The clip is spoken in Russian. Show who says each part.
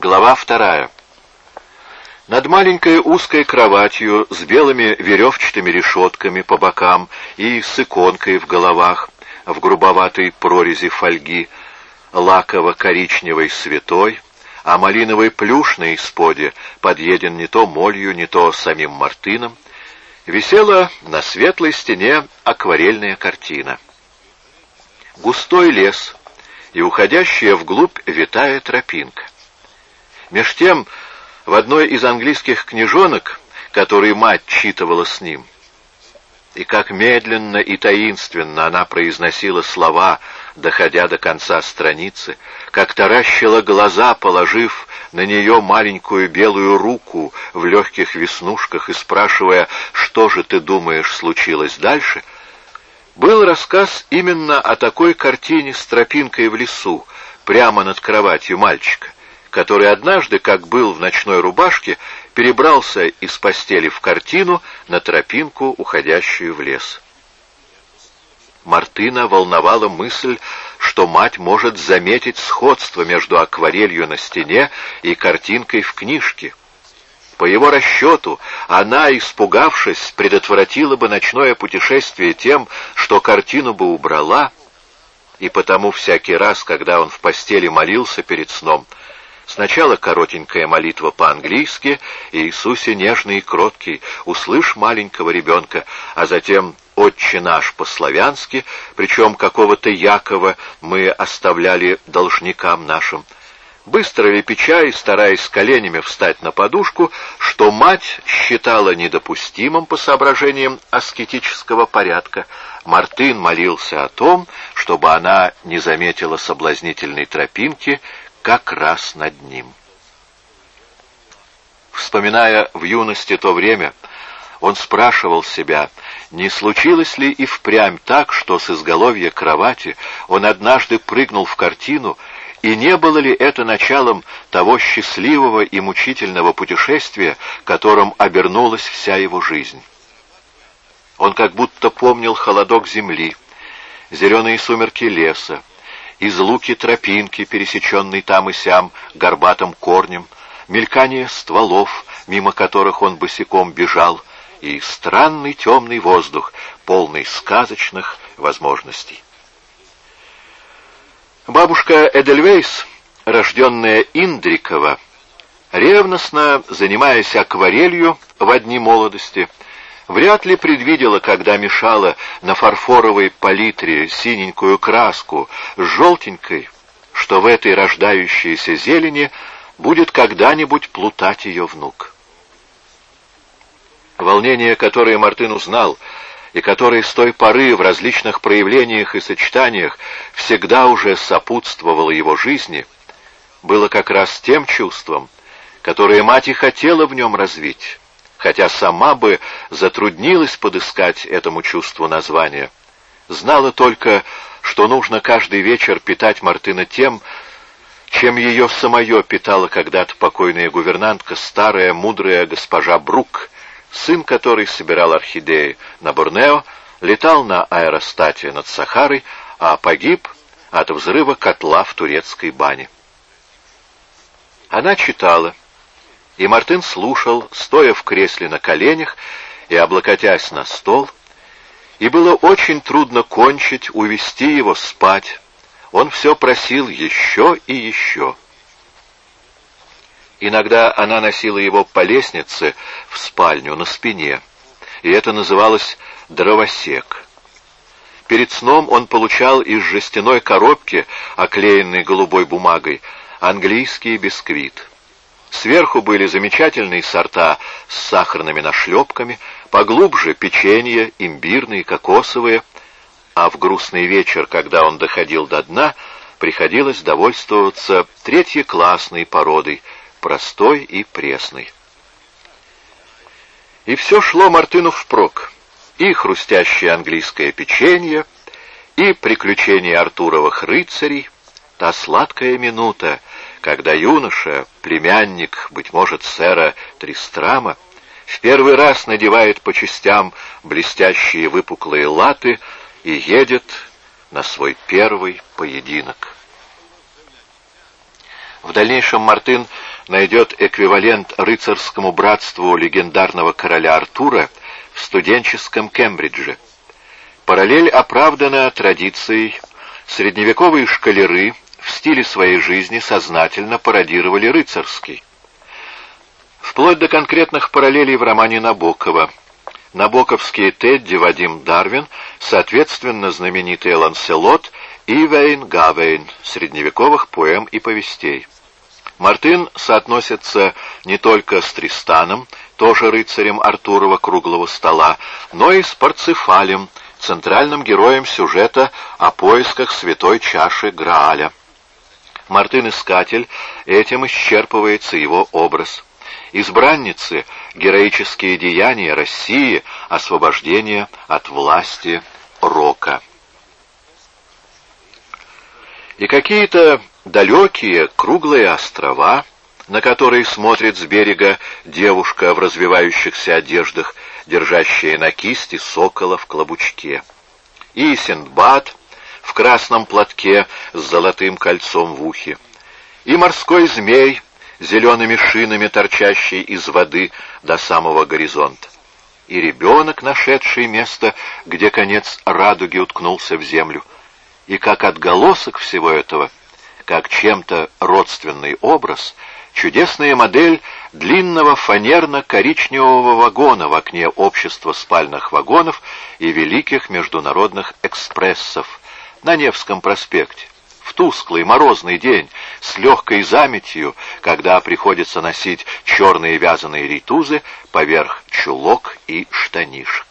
Speaker 1: Глава вторая. Над маленькой узкой кроватью с белыми веревчатыми решетками по бокам и с иконкой в головах, в грубоватой прорези фольги, лаково-коричневой святой, а малиновый плюш на исподе подъеден не то молью, не то самим Мартыном, висела на светлой стене акварельная картина. Густой лес и уходящая вглубь витая тропинка. Меж тем, в одной из английских книжонок, которые мать читывала с ним, и как медленно и таинственно она произносила слова, доходя до конца страницы, как таращила глаза, положив на нее маленькую белую руку в легких веснушках и спрашивая, что же ты думаешь случилось дальше, был рассказ именно о такой картине с тропинкой в лесу, прямо над кроватью мальчика, который однажды, как был в ночной рубашке, перебрался из постели в картину на тропинку, уходящую в лес. Мартына волновала мысль, что мать может заметить сходство между акварелью на стене и картинкой в книжке. По его расчету, она, испугавшись, предотвратила бы ночное путешествие тем, что картину бы убрала, и потому всякий раз, когда он в постели молился перед сном, Сначала коротенькая молитва по-английски «Иисусе нежный и кроткий, услышь маленького ребенка», а затем «Отче наш» по-славянски, причем какого-то Якова мы оставляли должникам нашим. Быстро лепеча и стараясь коленями встать на подушку, что мать считала недопустимым по соображениям аскетического порядка, Мартын молился о том, чтобы она не заметила соблазнительной тропинки, как раз над ним. Вспоминая в юности то время, он спрашивал себя, не случилось ли и впрямь так, что с изголовья кровати он однажды прыгнул в картину, и не было ли это началом того счастливого и мучительного путешествия, которым обернулась вся его жизнь? Он как будто помнил холодок земли, зеленые сумерки леса, из луки тропинки, пересеченной там и сям горбатым корнем, мелькание стволов, мимо которых он босиком бежал, и странный темный воздух, полный сказочных возможностей. Бабушка Эдельвейс, рожденная Индрикова, ревностно занимаясь акварелью в одни молодости, вряд ли предвидела, когда мешала на фарфоровой палитре синенькую краску с желтенькой, что в этой рождающейся зелени будет когда-нибудь плутать ее внук. Волнение, которое Мартын узнал, и которое с той поры в различных проявлениях и сочетаниях всегда уже сопутствовало его жизни, было как раз тем чувством, которое мать и хотела в нем развить хотя сама бы затруднилась подыскать этому чувству название. Знала только, что нужно каждый вечер питать Мартына тем, чем ее самое питала когда-то покойная гувернантка, старая мудрая госпожа Брук, сын которой собирал орхидеи на Борнео, летал на аэростате над Сахарой, а погиб от взрыва котла в турецкой бане. Она читала, и Мартын слушал, стоя в кресле на коленях и облокотясь на стол, и было очень трудно кончить, увести его спать. Он все просил еще и еще. Иногда она носила его по лестнице в спальню на спине, и это называлось дровосек. Перед сном он получал из жестяной коробки, оклеенной голубой бумагой, английский бисквит. Сверху были замечательные сорта с сахарными нашлепками, поглубже печенье, имбирные, кокосовые, а в грустный вечер, когда он доходил до дна, приходилось довольствоваться третьеклассной породой, простой и пресной. И все шло Мартыну впрок. И хрустящее английское печенье, и приключения Артуровых рыцарей, та сладкая минута, когда юноша, племянник, быть может, сэра Тристрама, в первый раз надевает по частям блестящие выпуклые латы и едет на свой первый поединок. В дальнейшем Мартын найдет эквивалент рыцарскому братству легендарного короля Артура в студенческом Кембридже. Параллель оправдана традицией. Средневековые шкалеры стиле своей жизни сознательно пародировали рыцарский. Вплоть до конкретных параллелей в романе Набокова. Набоковские Тедди Вадим Дарвин, соответственно, знаменитый Ланселот и Вейн Гавейн средневековых поэм и повестей. Мартын соотносится не только с Тристаном, тоже рыцарем Артурова круглого стола, но и с Парцефалем, центральным героем сюжета о поисках святой чаши Грааля. Мартын-искатель, этим исчерпывается его образ. Избранницы — героические деяния России, освобождение от власти Рока. И какие-то далекие круглые острова, на которые смотрит с берега девушка в развивающихся одеждах, держащая на кисти сокола в клобучке. И Синдбад в красном платке с золотым кольцом в ухе. И морской змей зелеными шинами, торчащий из воды до самого горизонта. И ребенок, нашедший место, где конец радуги уткнулся в землю. И как отголосок всего этого, как чем-то родственный образ, чудесная модель длинного фанерно-коричневого вагона в окне общества спальных вагонов и великих международных экспрессов на Невском проспекте в тусклый морозный день с легкой заметью, когда приходится носить черные вязаные ритузы поверх чулок и штанишек.